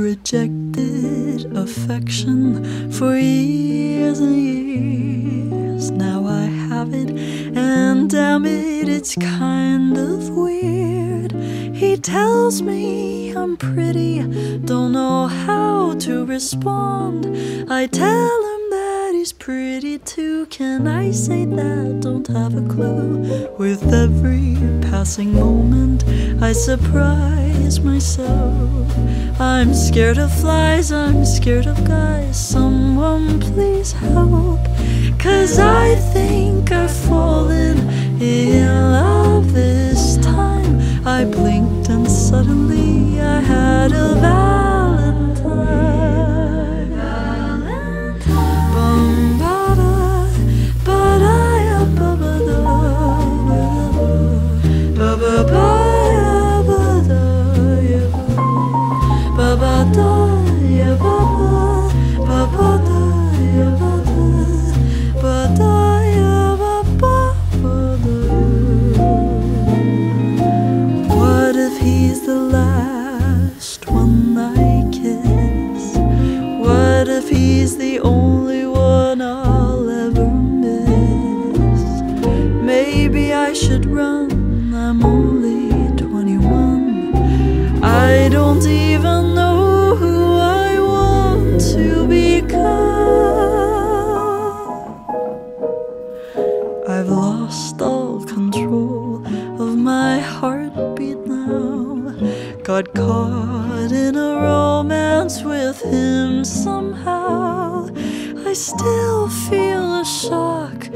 rejected affection for years and years. Now I have it, and damn it, it's kind of weird. He tells me I'm pretty, don't know how to respond. I tell him that he's pretty too. Can I say that? Don't have a clue. With every passing moment, I surprise myself. I'm scared of flies, I'm scared of guys. Someone please help. Cause I I should run, I'm only 21. I don't even know who I want to become. I've lost all control of my heartbeat now. Got caught in a romance with him somehow. I still feel a shock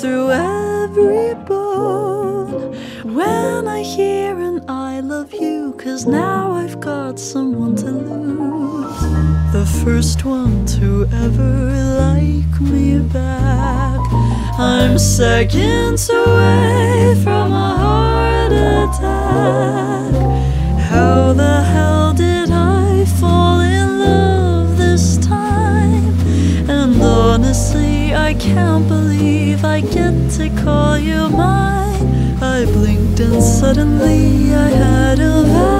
through every bone when I hear an I love you, cause now I've got someone to lose. The first one to ever like me back. I'm seconds away I can't believe I get to call you mine. I blinked and suddenly I had a